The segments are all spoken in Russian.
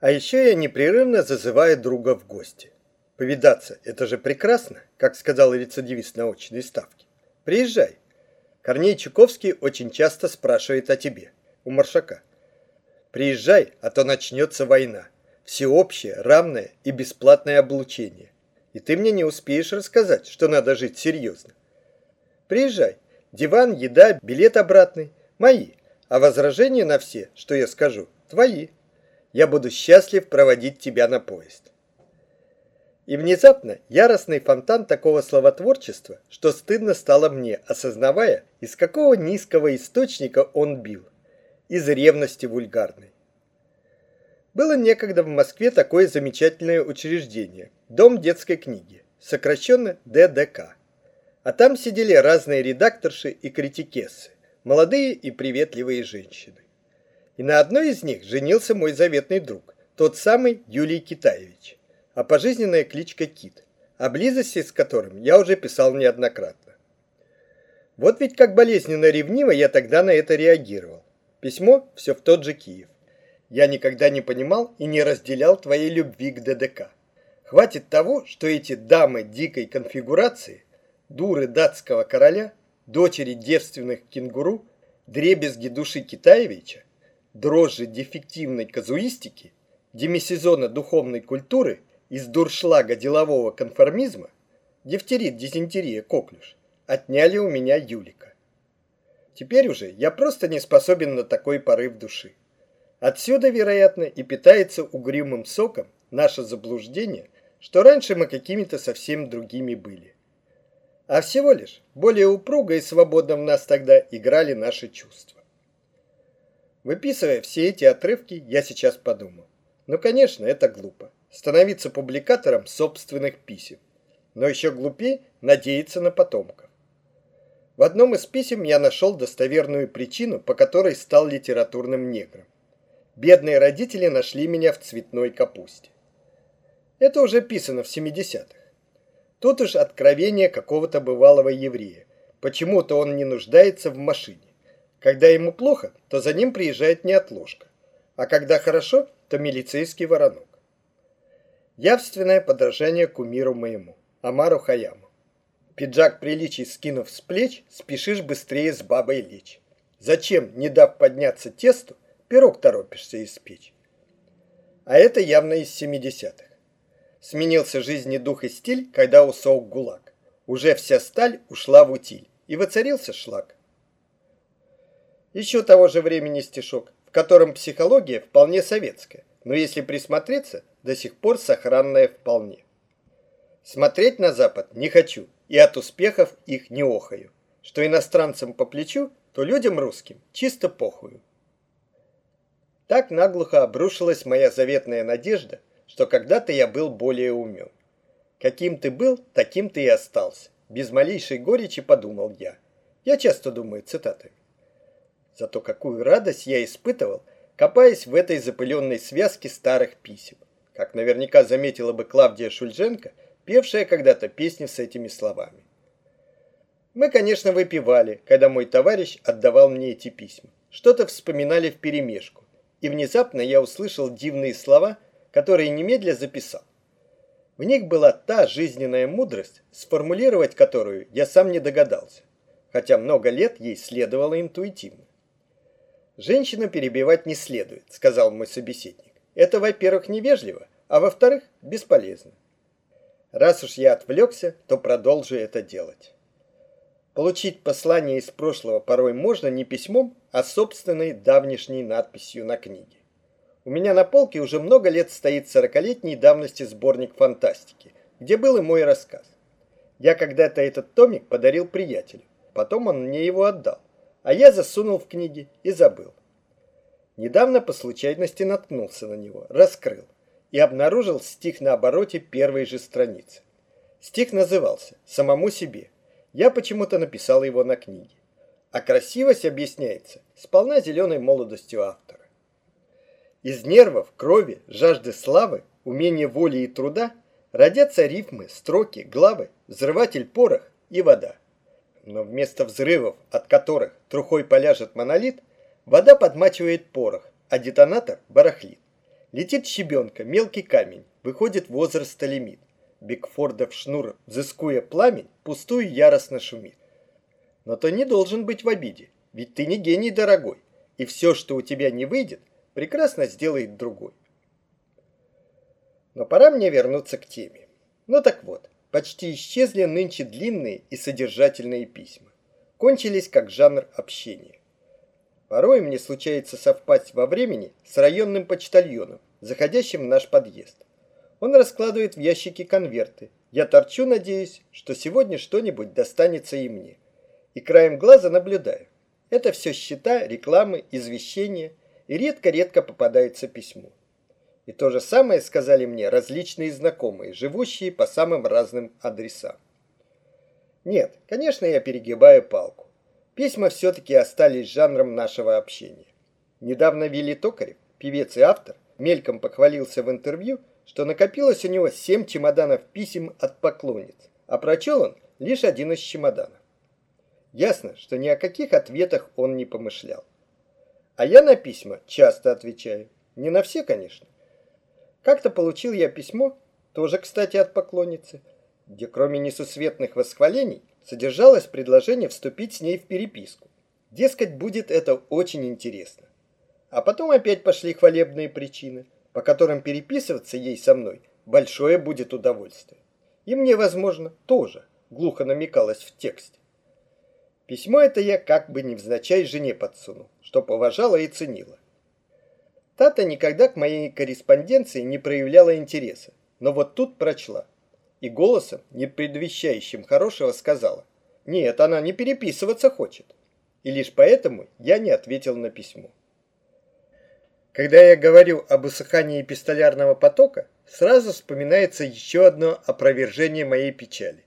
А еще я непрерывно зазываю друга в гости. Повидаться – это же прекрасно, как сказал рецидивист на очной ставке. Приезжай. Корней Чуковский очень часто спрашивает о тебе, у Маршака. Приезжай, а то начнется война. Всеобщее, равное и бесплатное облучение. И ты мне не успеешь рассказать, что надо жить серьезно. Приезжай. Диван, еда, билет обратный – мои. А возражения на все, что я скажу, твои. Я буду счастлив проводить тебя на поезд. И внезапно яростный фонтан такого словотворчества, что стыдно стало мне, осознавая, из какого низкого источника он бил. Из ревности вульгарной. Было некогда в Москве такое замечательное учреждение – Дом детской книги, сокращенно ДДК. А там сидели разные редакторши и критикессы, молодые и приветливые женщины. И на одной из них женился мой заветный друг, тот самый Юлий Китаевич а пожизненная кличка Кит, о близости с которым я уже писал неоднократно. Вот ведь как болезненно ревниво я тогда на это реагировал. Письмо все в тот же Киев. Я никогда не понимал и не разделял твоей любви к ДДК. Хватит того, что эти дамы дикой конфигурации, дуры датского короля, дочери девственных кенгуру, дребезги души Китаевича, дрожжи дефективной казуистики, демисезона духовной культуры из дуршлага делового конформизма, дифтерит, дизентерия, коклюш, отняли у меня Юлика. Теперь уже я просто не способен на такой порыв души. Отсюда, вероятно, и питается угрюмым соком наше заблуждение, что раньше мы какими-то совсем другими были. А всего лишь более упруго и свободно в нас тогда играли наши чувства. Выписывая все эти отрывки, я сейчас подумал. Ну, конечно, это глупо становиться публикатором собственных писем, но еще глупее надеяться на потомков. В одном из писем я нашел достоверную причину, по которой стал литературным негром. Бедные родители нашли меня в цветной капусте. Это уже писано в 70-х. Тут уж откровение какого-то бывалого еврея. Почему-то он не нуждается в машине. Когда ему плохо, то за ним приезжает неотложка. А когда хорошо, то милицейский воронок. Явственное подражание кумиру моему, Амару Хаяму. Пиджак приличий скинув с плеч, спешишь быстрее с бабой лечь. Зачем, не дав подняться тесту, пирог торопишься испечь? А это явно из 70-х. Сменился жизни дух и стиль, когда усох гулаг. Уже вся сталь ушла в утиль, и воцарился шлак. Еще того же времени стишок, в котором психология вполне советская, но если присмотреться, до сих пор сохранная вполне. Смотреть на Запад не хочу, и от успехов их не охаю. Что иностранцам по плечу, то людям русским чисто похую. Так наглухо обрушилась моя заветная надежда, что когда-то я был более умен. Каким ты был, таким ты и остался. Без малейшей горечи подумал я. Я часто думаю цитатами. Зато какую радость я испытывал – копаясь в этой запыленной связке старых писем, как наверняка заметила бы Клавдия Шульженко, певшая когда-то песни с этими словами. Мы, конечно, выпивали, когда мой товарищ отдавал мне эти письма. Что-то вспоминали вперемешку, и внезапно я услышал дивные слова, которые немедля записал. В них была та жизненная мудрость, сформулировать которую я сам не догадался, хотя много лет ей следовало интуитивно. Женщину перебивать не следует, сказал мой собеседник. Это, во-первых, невежливо, а во-вторых, бесполезно. Раз уж я отвлекся, то продолжу это делать. Получить послание из прошлого порой можно не письмом, а собственной давнишней надписью на книге. У меня на полке уже много лет стоит сорокалетней давности сборник фантастики, где был и мой рассказ. Я когда-то этот томик подарил приятелю, потом он мне его отдал а я засунул в книги и забыл. Недавно по случайности наткнулся на него, раскрыл и обнаружил стих на обороте первой же страницы. Стих назывался «Самому себе». Я почему-то написал его на книге. А красивость объясняется сполна зеленой молодостью автора. Из нервов, крови, жажды славы, умения воли и труда родятся рифмы, строки, главы, взрыватель порох и вода но вместо взрывов, от которых трухой поляжет монолит, вода подмачивает порох, а детонатор барахлит. Летит щебенка, мелкий камень, выходит возраста лимит. Бигфордов шнур, взыскуя пламень, пустую яростно шумит. Но то не должен быть в обиде, ведь ты не гений дорогой, и все, что у тебя не выйдет, прекрасно сделает другой. Но пора мне вернуться к теме. Ну так вот, почти исчезли нынче длинные и содержательные письма. Кончились как жанр общения. Порой мне случается совпасть во времени с районным почтальоном, заходящим в наш подъезд. Он раскладывает в ящики конверты. Я торчу, надеюсь, что сегодня что-нибудь достанется и мне. И краем глаза наблюдаю. Это все счета, рекламы, извещения, и редко-редко попадается письмо. И то же самое сказали мне различные знакомые, живущие по самым разным адресам. Нет, конечно, я перегибаю палку. Письма все-таки остались жанром нашего общения. Недавно Вилли Токарев, певец и автор, мельком похвалился в интервью, что накопилось у него семь чемоданов писем от поклонниц, а прочел он лишь один из чемоданов. Ясно, что ни о каких ответах он не помышлял. А я на письма часто отвечаю. Не на все, конечно. Как-то получил я письмо, тоже, кстати, от поклонницы, где кроме несусветных восхвалений содержалось предложение вступить с ней в переписку. Дескать, будет это очень интересно. А потом опять пошли хвалебные причины, по которым переписываться ей со мной большое будет удовольствие. И мне, возможно, тоже глухо намекалось в тексте. Письмо это я как бы невзначай жене подсунул, что поважала и ценила. Тата никогда к моей корреспонденции не проявляла интереса, но вот тут прочла. И голосом, не предвещающим хорошего, сказала. Нет, она не переписываться хочет. И лишь поэтому я не ответил на письмо. Когда я говорю об усыхании пистолярного потока, сразу вспоминается еще одно опровержение моей печали.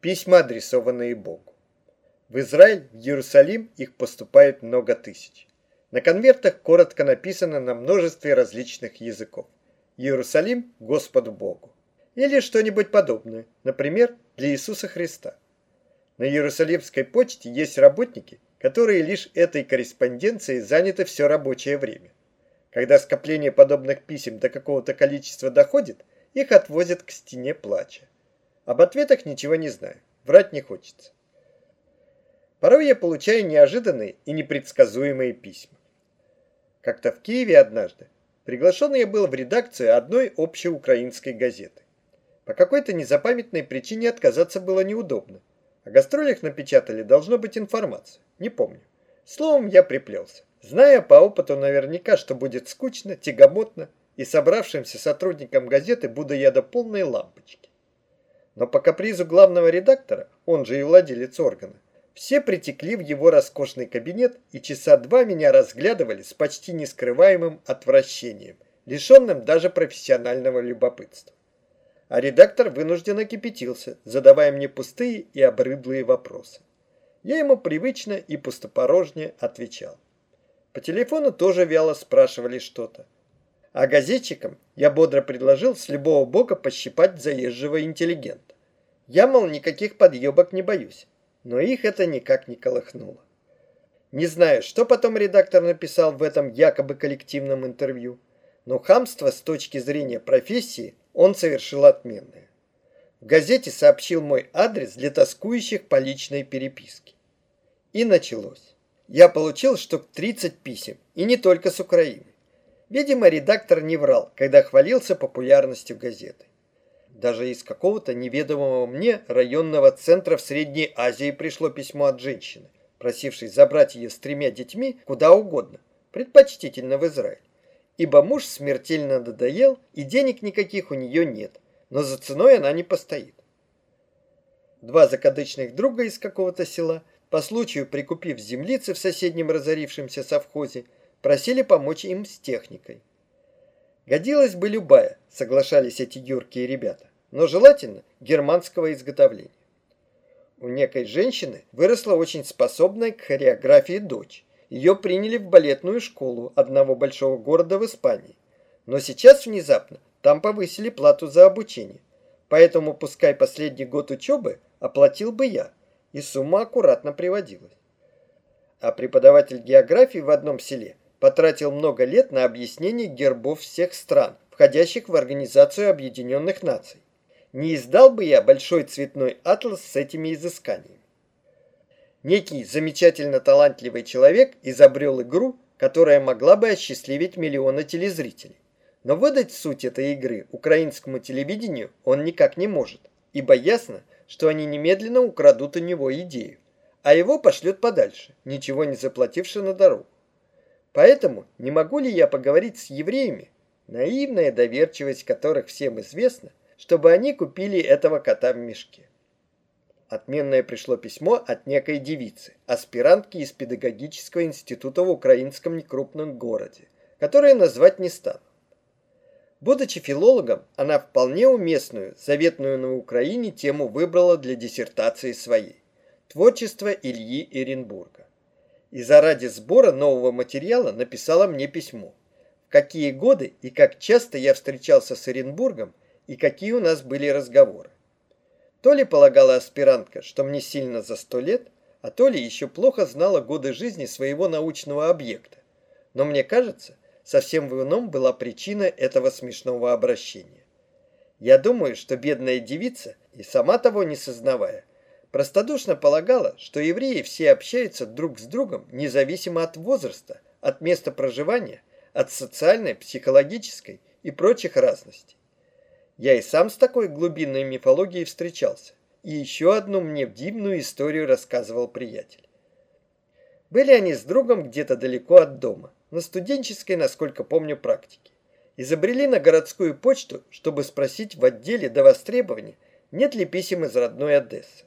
Письма, адресованные Богу. В Израиль, в Иерусалим их поступает много тысяч. На конвертах коротко написано на множестве различных языков. Иерусалим – Господу Богу. Или что-нибудь подобное, например, для Иисуса Христа. На Иерусалимской почте есть работники, которые лишь этой корреспонденцией заняты все рабочее время. Когда скопление подобных писем до какого-то количества доходит, их отвозят к стене плача. Об ответах ничего не знаю, врать не хочется. Порой я получаю неожиданные и непредсказуемые письма. Как-то в Киеве однажды приглашенный я был в редакцию одной общеукраинской газеты. По какой-то незапамятной причине отказаться было неудобно. О гастролях напечатали, должно быть, информация. Не помню. Словом, я приплелся. Зная по опыту наверняка, что будет скучно, тягомотно, и собравшимся сотрудникам газеты буду я до полной лампочки. Но по капризу главного редактора, он же и владелец органа, все притекли в его роскошный кабинет и часа два меня разглядывали с почти нескрываемым отвращением, лишенным даже профессионального любопытства. А редактор вынужденно кипятился, задавая мне пустые и обрыдлые вопросы. Я ему привычно и пустопорожнее отвечал. По телефону тоже вяло спрашивали что-то. А газетчикам я бодро предложил с любого бока пощипать заезжего интеллигента. Я, мол, никаких подъебок не боюсь, но их это никак не колыхнуло. Не знаю, что потом редактор написал в этом якобы коллективном интервью, но хамство с точки зрения профессии он совершил отменное. В газете сообщил мой адрес для тоскующих по личной переписке. И началось я получил штук 30 писем, и не только с Украины. Видимо, редактор не врал, когда хвалился популярностью газеты. Даже из какого-то неведомого мне районного центра в Средней Азии пришло письмо от женщины, просившей забрать ее с тремя детьми куда угодно, предпочтительно в Израиль. Ибо муж смертельно надоел, и денег никаких у нее нет, но за ценой она не постоит. Два закадычных друга из какого-то села по случаю прикупив землицы в соседнем разорившемся совхозе, просили помочь им с техникой. Годилась бы любая, соглашались эти юркие ребята, но желательно германского изготовления. У некой женщины выросла очень способная к хореографии дочь. Ее приняли в балетную школу одного большого города в Испании. Но сейчас внезапно там повысили плату за обучение. Поэтому пускай последний год учебы оплатил бы я, и сумма аккуратно приводилась. А преподаватель географии в одном селе потратил много лет на объяснение гербов всех стран, входящих в Организацию Объединенных Наций. Не издал бы я большой цветной атлас с этими изысканиями. Некий замечательно талантливый человек изобрел игру, которая могла бы осчастливить миллионы телезрителей. Но выдать суть этой игры украинскому телевидению он никак не может, ибо ясно, что они немедленно украдут у него идею, а его пошлют подальше, ничего не заплативши на дорогу. Поэтому не могу ли я поговорить с евреями, наивная доверчивость которых всем известна, чтобы они купили этого кота в мешке? Отменное пришло письмо от некой девицы, аспирантки из педагогического института в украинском некрупном городе, которое назвать не стану. Будучи филологом, она вполне уместную, заветную на Украине тему выбрала для диссертации своей – творчество Ильи Эренбурга. И заради сбора нового материала написала мне письмо. В какие годы и как часто я встречался с Эренбургом и какие у нас были разговоры. То ли полагала аспирантка, что мне сильно за сто лет, а то ли еще плохо знала годы жизни своего научного объекта. Но мне кажется, совсем в ином была причина этого смешного обращения. Я думаю, что бедная девица, и сама того не сознавая, простодушно полагала, что евреи все общаются друг с другом независимо от возраста, от места проживания, от социальной, психологической и прочих разностей. Я и сам с такой глубинной мифологией встречался. И еще одну мне дивную историю рассказывал приятель. Были они с другом где-то далеко от дома, на студенческой, насколько помню, практике. Изобрели на городскую почту, чтобы спросить в отделе до востребования, нет ли писем из родной Одессы.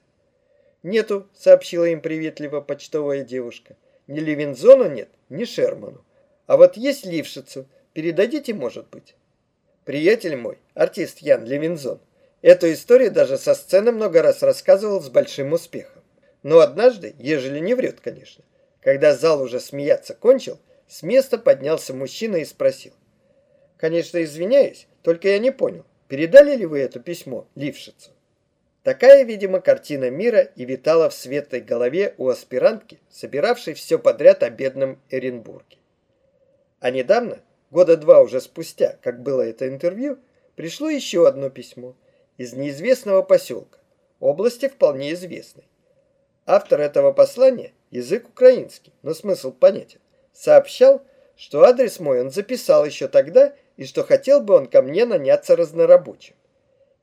«Нету», — сообщила им приветливо почтовая девушка. «Ни Левинзону нет, ни Шерману. А вот есть Лившицу. Передадите, может быть?» Приятель мой, артист Ян Левинзон, эту историю даже со сцены много раз рассказывал с большим успехом. Но однажды, ежели не врет, конечно, когда зал уже смеяться кончил, с места поднялся мужчина и спросил. «Конечно, извиняюсь, только я не понял, передали ли вы это письмо Лившицу?» Такая, видимо, картина мира и витала в светлой голове у аспирантки, собиравшей все подряд о бедном Эренбурге. А недавно Года два уже спустя, как было это интервью, пришло еще одно письмо из неизвестного поселка, области вполне известной. Автор этого послания – язык украинский, но смысл понятен. Сообщал, что адрес мой он записал еще тогда и что хотел бы он ко мне наняться разнорабочим.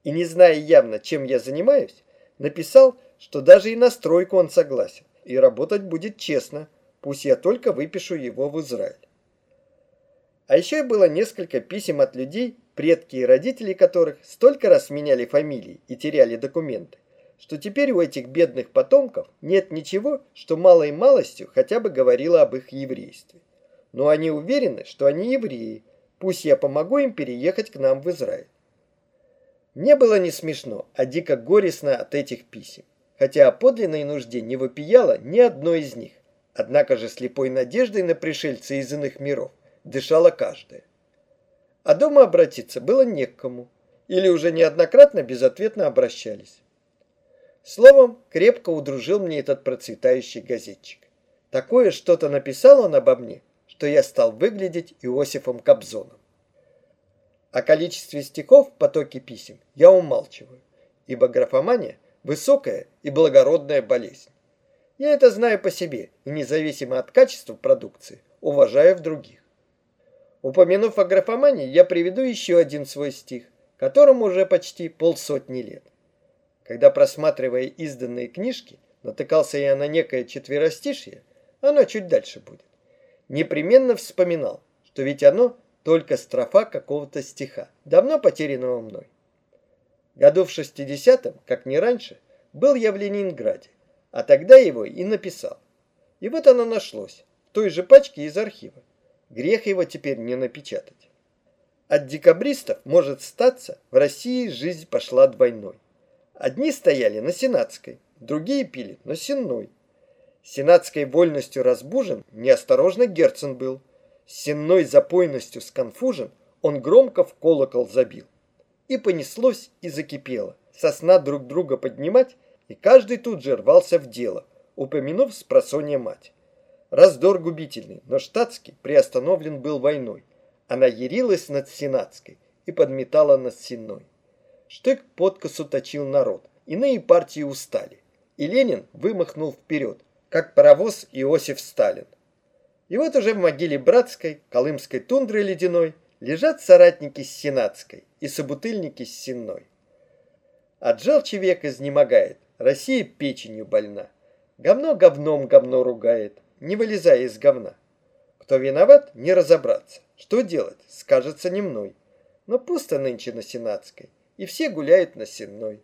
И не зная явно, чем я занимаюсь, написал, что даже и на стройку он согласен, и работать будет честно, пусть я только выпишу его в Израиль. А еще было несколько писем от людей, предки и родители которых столько раз меняли фамилии и теряли документы, что теперь у этих бедных потомков нет ничего, что малой малостью хотя бы говорило об их еврействе. Но они уверены, что они евреи, пусть я помогу им переехать к нам в Израиль. Мне было не смешно, а дико горестно от этих писем, хотя о подлинной нужде не вопияло ни одно из них, однако же слепой надеждой на пришельца из иных миров дышала каждая. А дома обратиться было не к кому, или уже неоднократно безответно обращались. Словом, крепко удружил мне этот процветающий газетчик. Такое что-то написал он обо мне, что я стал выглядеть Иосифом Кобзоном. О количестве стихов в потоке писем я умалчиваю, ибо графомания – высокая и благородная болезнь. Я это знаю по себе и независимо от качества продукции уважаю в других. Упомянув о графомании, я приведу еще один свой стих, которому уже почти полсотни лет. Когда, просматривая изданные книжки, натыкался я на некое четверостишье, оно чуть дальше будет, непременно вспоминал, что ведь оно только строфа какого-то стиха, давно потерянного мной. Году в 60-м, как не раньше, был я в Ленинграде, а тогда его и написал. И вот оно нашлось, в той же пачке из архива. Грех его теперь не напечатать. От декабристов, может статься, в России жизнь пошла двойной. Одни стояли на Сенатской, другие пили на Сенной. Сенатской вольностью разбужен, неосторожно Герцен был. Сенной запойностью сконфужен, он громко в колокол забил. И понеслось, и закипело. Сосна друг друга поднимать, и каждый тут же рвался в дело, упомянув с просонья мать. Раздор губительный, но штатский приостановлен был войной. Она ярилась над сенатской и подметала над сенной. Штык подкосу точил народ, иные партии устали. И Ленин вымахнул вперед, как паровоз Иосиф Сталин. И вот уже в могиле братской, колымской тундры ледяной, лежат соратники с сенатской и собутыльники с сенной. От желчи век изнемогает, Россия печенью больна. Говно говном говно ругает, не вылезая из говна. Кто виноват, не разобраться. Что делать, скажется не мной. Но пусто нынче на Сенатской, и все гуляют на Сенной.